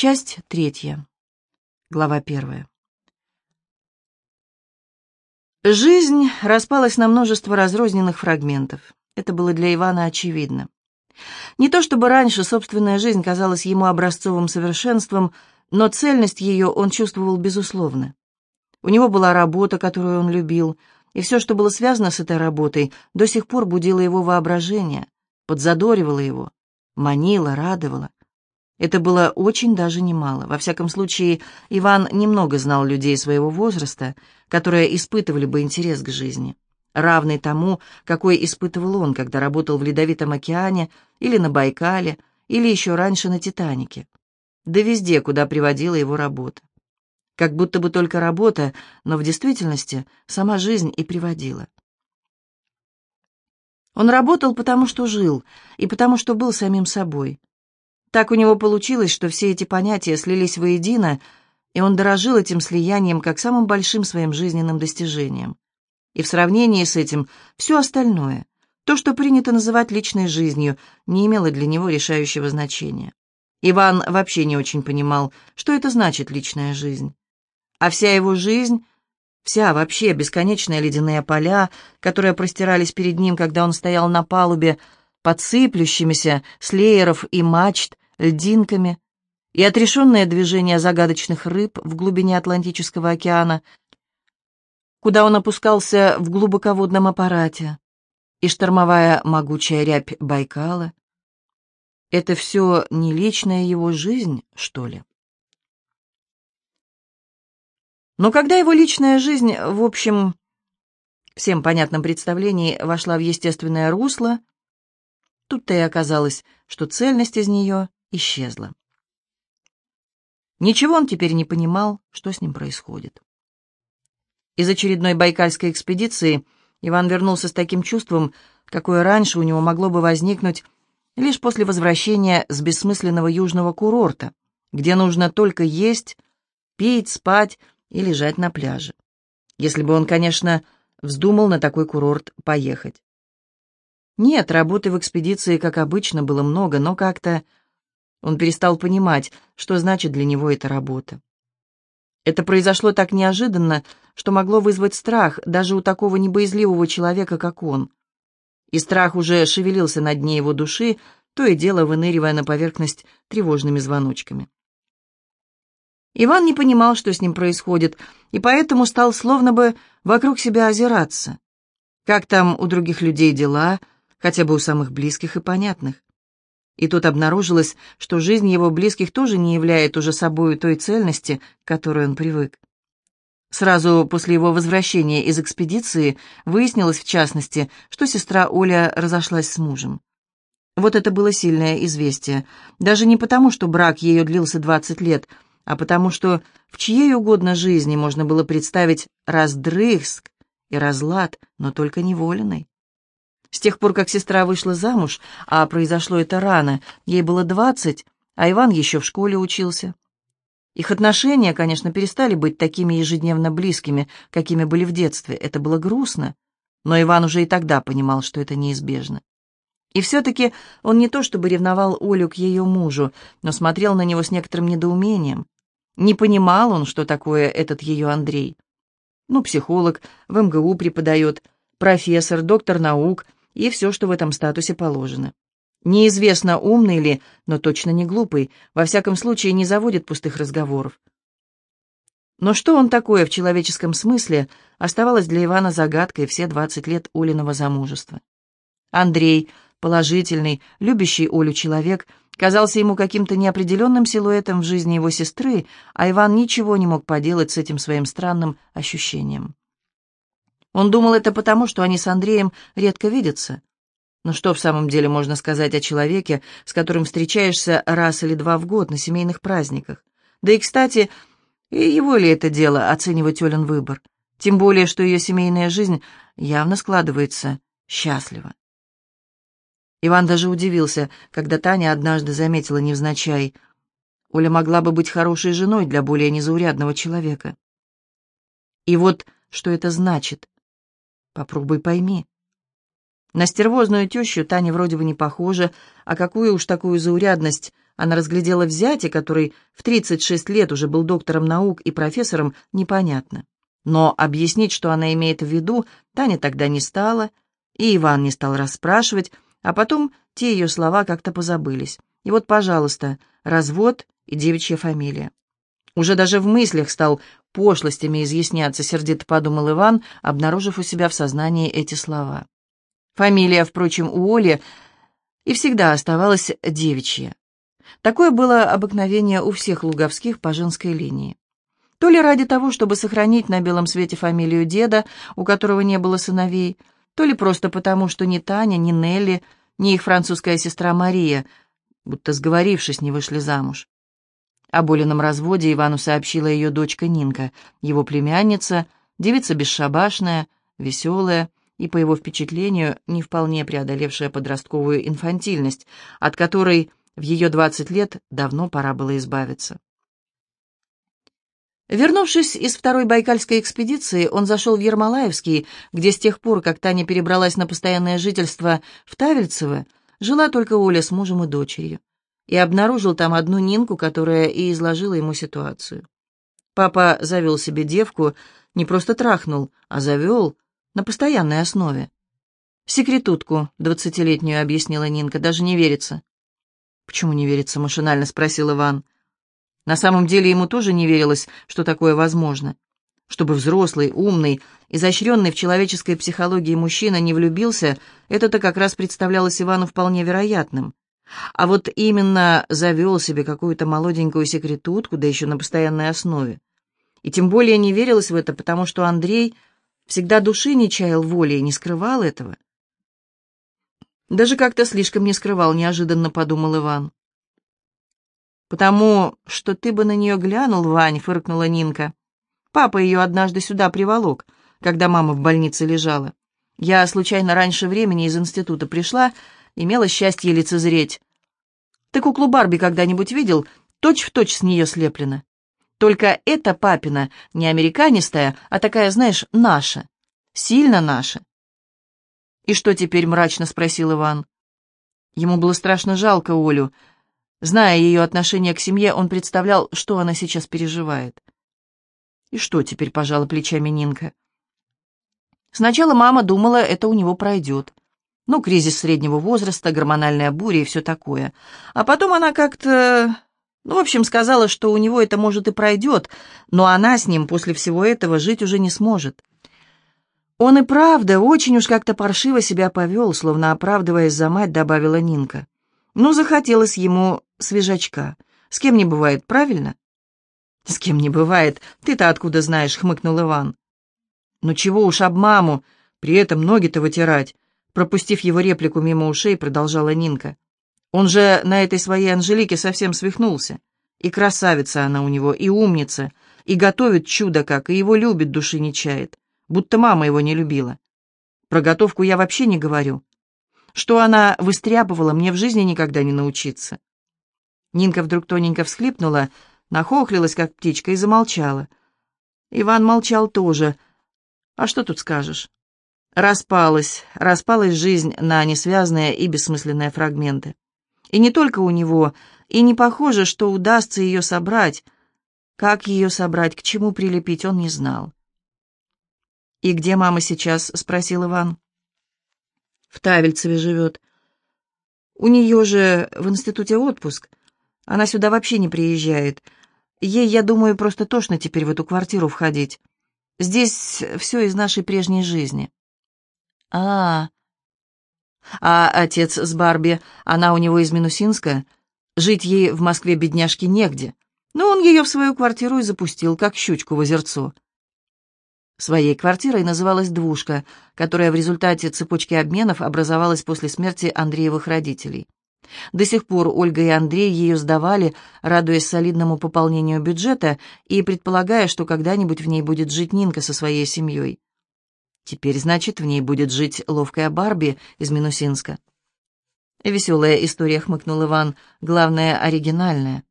Часть третья. Глава первая. Жизнь распалась на множество разрозненных фрагментов. Это было для Ивана очевидно. Не то чтобы раньше собственная жизнь казалась ему образцовым совершенством, но цельность ее он чувствовал безусловно. У него была работа, которую он любил, и все, что было связано с этой работой, до сих пор будило его воображение, подзадоривало его, манило, радовало. Это было очень даже немало. Во всяком случае, Иван немного знал людей своего возраста, которые испытывали бы интерес к жизни, равный тому, какой испытывал он, когда работал в Ледовитом океане или на Байкале, или еще раньше на Титанике. Да везде, куда приводила его работа. Как будто бы только работа, но в действительности сама жизнь и приводила. Он работал потому, что жил, и потому, что был самим собой. Так у него получилось, что все эти понятия слились воедино, и он дорожил этим слиянием как самым большим своим жизненным достижением. И в сравнении с этим все остальное, то, что принято называть личной жизнью, не имело для него решающего значения. Иван вообще не очень понимал, что это значит личная жизнь. А вся его жизнь, вся вообще бесконечные ледяные поля, которые простирались перед ним, когда он стоял на палубе, подсыплющимися с и мачт, льдинками, и отрешенное движение загадочных рыб в глубине Атлантического океана, куда он опускался в глубоководном аппарате, и штормовая могучая рябь Байкала. Это все не личная его жизнь, что ли? Но когда его личная жизнь, в общем, всем понятном представлении, вошла в естественное русло, тут-то и оказалось, что цельность из нее исчезла. Ничего он теперь не понимал, что с ним происходит. Из очередной байкальской экспедиции Иван вернулся с таким чувством, какое раньше у него могло бы возникнуть лишь после возвращения с бессмысленного южного курорта, где нужно только есть, пить, спать и лежать на пляже. Если бы он, конечно, вздумал на такой курорт поехать. Нет, работы в экспедиции, как обычно, было много, но как-то он перестал понимать, что значит для него эта работа. Это произошло так неожиданно, что могло вызвать страх даже у такого небоязливого человека, как он. И страх уже шевелился на дне его души, то и дело выныривая на поверхность тревожными звоночками. Иван не понимал, что с ним происходит, и поэтому стал словно бы вокруг себя озираться. Как там у других людей дела, хотя бы у самых близких и понятных. И тут обнаружилось, что жизнь его близких тоже не является уже собою той цельности, к которой он привык. Сразу после его возвращения из экспедиции выяснилось, в частности, что сестра Оля разошлась с мужем. Вот это было сильное известие. Даже не потому, что брак ее длился 20 лет, а потому что в чьей угодно жизни можно было представить раздрызг и разлад, но только неволенной. С тех пор, как сестра вышла замуж, а произошло это рано, ей было двадцать, а Иван еще в школе учился. Их отношения, конечно, перестали быть такими ежедневно близкими, какими были в детстве. Это было грустно, но Иван уже и тогда понимал, что это неизбежно. И все-таки он не то чтобы ревновал Олю к ее мужу, но смотрел на него с некоторым недоумением. Не понимал он, что такое этот ее Андрей. Ну, психолог, в МГУ преподает, профессор, доктор наук — и все, что в этом статусе положено. Неизвестно, умный ли, но точно не глупый, во всяком случае не заводит пустых разговоров. Но что он такое в человеческом смысле, оставалось для Ивана загадкой все 20 лет Олиного замужества. Андрей, положительный, любящий Олю человек, казался ему каким-то неопределенным силуэтом в жизни его сестры, а Иван ничего не мог поделать с этим своим странным ощущением. Он думал это потому, что они с Андреем редко видятся. Но что в самом деле можно сказать о человеке, с которым встречаешься раз или два в год на семейных праздниках? Да и, кстати, и его ли это дело оценивать Олен выбор? Тем более, что ее семейная жизнь явно складывается счастливо. Иван даже удивился, когда Таня однажды заметила невзначай. Оля могла бы быть хорошей женой для более незаурядного человека. И вот что это значит. Попробуй пойми. На стервозную тещу Таня вроде бы не похожа, а какую уж такую заурядность она разглядела в зяте, который в 36 лет уже был доктором наук и профессором, непонятно. Но объяснить, что она имеет в виду, Таня тогда не стала, и Иван не стал расспрашивать, а потом те ее слова как-то позабылись. И вот, пожалуйста, развод и девичья фамилия. Уже даже в мыслях стал пошлостями изъясняться, сердито подумал Иван, обнаружив у себя в сознании эти слова. Фамилия, впрочем, у Оли и всегда оставалась девичья. Такое было обыкновение у всех луговских по женской линии. То ли ради того, чтобы сохранить на белом свете фамилию деда, у которого не было сыновей, то ли просто потому, что ни Таня, ни Нелли, ни их французская сестра Мария, будто сговорившись, не вышли замуж. О Болином разводе Ивану сообщила ее дочка Нинка, его племянница, девица бесшабашная, веселая и, по его впечатлению, не вполне преодолевшая подростковую инфантильность, от которой в ее двадцать лет давно пора было избавиться. Вернувшись из второй байкальской экспедиции, он зашел в Ермолаевский, где с тех пор, как Таня перебралась на постоянное жительство в Тавельцево, жила только Оля с мужем и дочерью, и обнаружил там одну Нинку, которая и изложила ему ситуацию. Папа завел себе девку, не просто трахнул, а завел на постоянной основе. «Секретутку двадцатилетнюю», — объяснила Нинка, — «даже не верится». «Почему не верится?» — машинально спросил Иван. На самом деле ему тоже не верилось, что такое возможно. Чтобы взрослый, умный, изощренный в человеческой психологии мужчина не влюбился, это-то как раз представлялось Ивану вполне вероятным. А вот именно завел себе какую-то молоденькую секретутку, да еще на постоянной основе. И тем более не верилось в это, потому что Андрей всегда души не чаял воли и не скрывал этого. Даже как-то слишком не скрывал, неожиданно подумал Иван. «Потому что ты бы на нее глянул, Вань», — фыркнула Нинка. «Папа ее однажды сюда приволок, когда мама в больнице лежала. Я случайно раньше времени из института пришла, имела счастье лицезреть. Ты куклу Барби когда-нибудь видел? Точь в точь с нее слеплена. Только эта папина не американистая, а такая, знаешь, наша. Сильно наша». «И что теперь?» — мрачно спросил Иван. Ему было страшно жалко Олю, — Зная ее отношение к семье, он представлял, что она сейчас переживает. И что теперь, пожала плечами Нинка? Сначала мама думала, это у него пройдет. Ну, кризис среднего возраста, гормональная буря и все такое. А потом она как-то... Ну, в общем, сказала, что у него это, может, и пройдет, но она с ним после всего этого жить уже не сможет. Он и правда очень уж как-то паршиво себя повел, словно оправдываясь за мать, добавила Нинка. Ну, захотелось ему свежачка. С кем не бывает, правильно? С кем не бывает. Ты-то откуда знаешь, хмыкнул Иван. Ну чего уж об маму, при этом ноги-то вытирать. Пропустив его реплику мимо ушей, продолжала Нинка. Он же на этой своей Анжелике совсем свихнулся. И красавица она у него, и умница, и готовит чудо как, и его любит, души не чает. Будто мама его не любила. Про готовку я вообще не говорю. Что она выстряпывала, мне в жизни никогда не научиться. Нинка вдруг тоненько всхлипнула, нахохлилась, как птичка, и замолчала. Иван молчал тоже. А что тут скажешь? Распалась, распалась жизнь на несвязные и бессмысленные фрагменты. И не только у него, и не похоже, что удастся ее собрать. Как ее собрать, к чему прилепить, он не знал. «И где мама сейчас?» — спросил Иван. «В Тавельцеве живет. У нее же в институте отпуск. Она сюда вообще не приезжает. Ей, я думаю, просто тошно теперь в эту квартиру входить. Здесь все из нашей прежней жизни. А, а отец с Барби, она у него из Минусинска. Жить ей в Москве бедняжке негде. Но он ее в свою квартиру и запустил, как щучку в озерцо. Своей квартирой называлась «двушка», которая в результате цепочки обменов образовалась после смерти Андреевых родителей. До сих пор Ольга и Андрей ее сдавали, радуясь солидному пополнению бюджета и предполагая, что когда-нибудь в ней будет жить Нинка со своей семьей. Теперь, значит, в ней будет жить ловкая Барби из Минусинска. Веселая история, хмыкнул Иван, главное, оригинальная.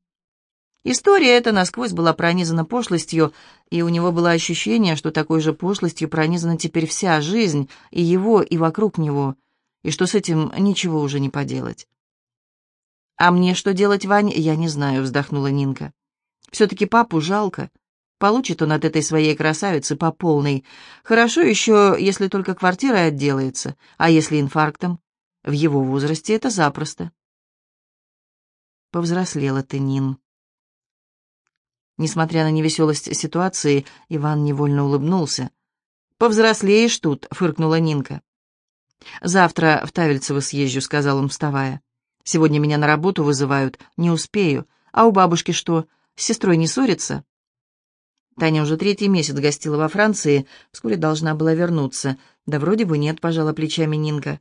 История эта насквозь была пронизана пошлостью, и у него было ощущение, что такой же пошлостью пронизана теперь вся жизнь, и его, и вокруг него, и что с этим ничего уже не поделать. «А мне что делать, Вань, я не знаю», — вздохнула Нинка. «Все-таки папу жалко. Получит он от этой своей красавицы по полной. Хорошо еще, если только квартирой отделается, а если инфарктом? В его возрасте это запросто». Повзрослела ты, Нин. Несмотря на невеселость ситуации, Иван невольно улыбнулся. «Повзрослеешь тут», — фыркнула Нинка. «Завтра в Тавельцево съезжу», — сказал он, вставая. «Сегодня меня на работу вызывают, не успею. А у бабушки что, с сестрой не ссорится?» Таня уже третий месяц гостила во Франции, вскоре должна была вернуться. Да вроде бы нет, пожала плечами Нинка.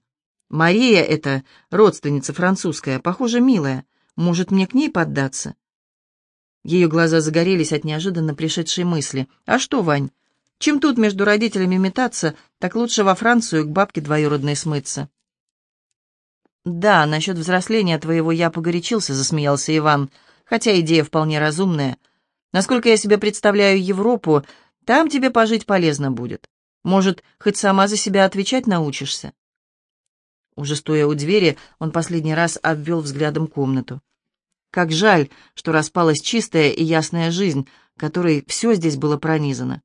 «Мария это родственница французская, похоже, милая. Может, мне к ней поддаться?» Ее глаза загорелись от неожиданно пришедшей мысли. «А что, Вань, чем тут между родителями метаться, так лучше во Францию к бабке двоюродной смыться». «Да, насчет взросления твоего я погорячился», — засмеялся Иван, «хотя идея вполне разумная. Насколько я себе представляю Европу, там тебе пожить полезно будет. Может, хоть сама за себя отвечать научишься?» Уже стоя у двери, он последний раз обвел взглядом комнату. Как жаль, что распалась чистая и ясная жизнь, которой все здесь было пронизано.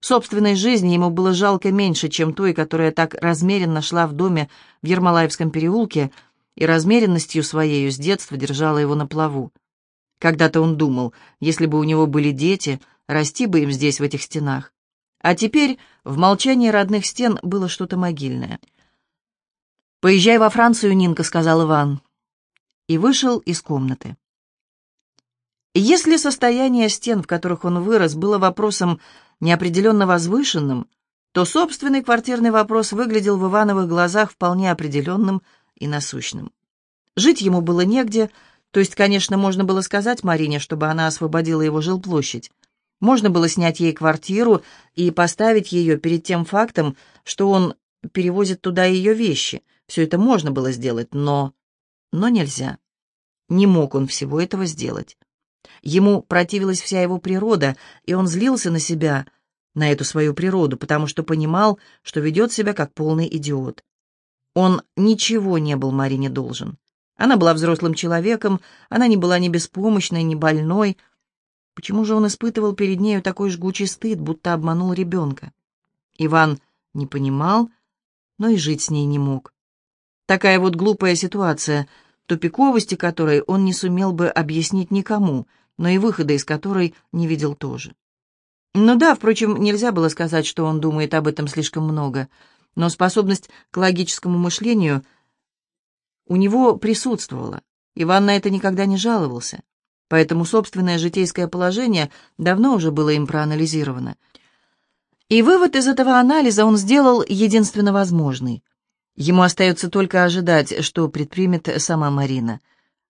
Собственной жизни ему было жалко меньше, чем той, которая так размеренно шла в доме в Ермолаевском переулке и размеренностью своей с детства держала его на плаву. Когда-то он думал, если бы у него были дети, расти бы им здесь, в этих стенах. А теперь в молчании родных стен было что-то могильное. «Поезжай во Францию, Нинка», — сказал Иван. И вышел из комнаты. Если состояние стен, в которых он вырос, было вопросом неопределенно возвышенным, то собственный квартирный вопрос выглядел в Ивановых глазах вполне определенным и насущным. Жить ему было негде, то есть, конечно, можно было сказать Марине, чтобы она освободила его жилплощадь. Можно было снять ей квартиру и поставить ее перед тем фактом, что он перевозит туда ее вещи. Все это можно было сделать, но... Но нельзя. Не мог он всего этого сделать. Ему противилась вся его природа, и он злился на себя, на эту свою природу, потому что понимал, что ведет себя как полный идиот. Он ничего не был Марине должен. Она была взрослым человеком, она не была ни беспомощной, ни больной. Почему же он испытывал перед нею такой жгучий стыд, будто обманул ребенка? Иван не понимал, но и жить с ней не мог. Такая вот глупая ситуация, тупиковости которой он не сумел бы объяснить никому — но и выхода из которой не видел тоже. Ну да, впрочем, нельзя было сказать, что он думает об этом слишком много, но способность к логическому мышлению у него присутствовала. Иван на это никогда не жаловался, поэтому собственное житейское положение давно уже было им проанализировано. И вывод из этого анализа он сделал единственно возможный. Ему остается только ожидать, что предпримет сама Марина,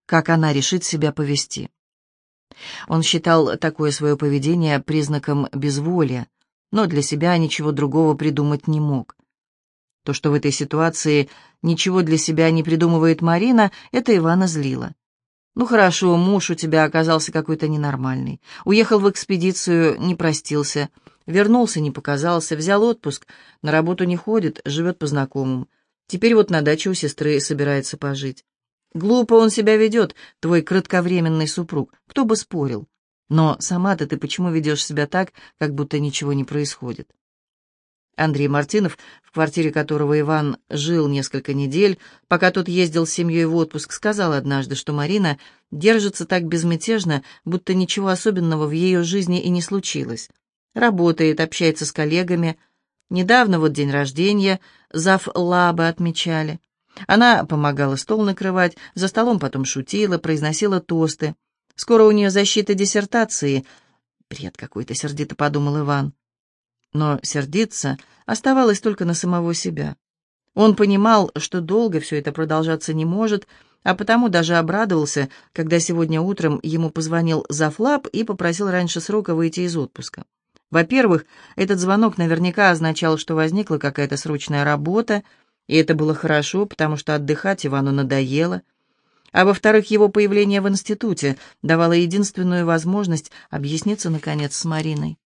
как она решит себя повести. Он считал такое свое поведение признаком безволия, но для себя ничего другого придумать не мог. То, что в этой ситуации ничего для себя не придумывает Марина, это Ивана злило. «Ну хорошо, муж у тебя оказался какой-то ненормальный. Уехал в экспедицию, не простился. Вернулся, не показался, взял отпуск, на работу не ходит, живет по знакомым. Теперь вот на даче у сестры собирается пожить. Глупо он себя ведет, твой кратковременный супруг, кто бы спорил. Но сама-то ты почему ведешь себя так, как будто ничего не происходит? Андрей Мартынов, в квартире которого Иван жил несколько недель, пока тот ездил с семьей в отпуск, сказал однажды, что Марина держится так безмятежно, будто ничего особенного в ее жизни и не случилось. Работает, общается с коллегами. Недавно вот день рождения, зав лабы отмечали. Она помогала стол накрывать, за столом потом шутила, произносила тосты. Скоро у нее защита диссертации. Бред какой-то, сердито подумал Иван. Но сердиться оставалось только на самого себя. Он понимал, что долго все это продолжаться не может, а потому даже обрадовался, когда сегодня утром ему позвонил Зафлаб и попросил раньше срока выйти из отпуска. Во-первых, этот звонок наверняка означал, что возникла какая-то срочная работа, и это было хорошо, потому что отдыхать Ивану надоело. А во-вторых, его появление в институте давало единственную возможность объясниться, наконец, с Мариной.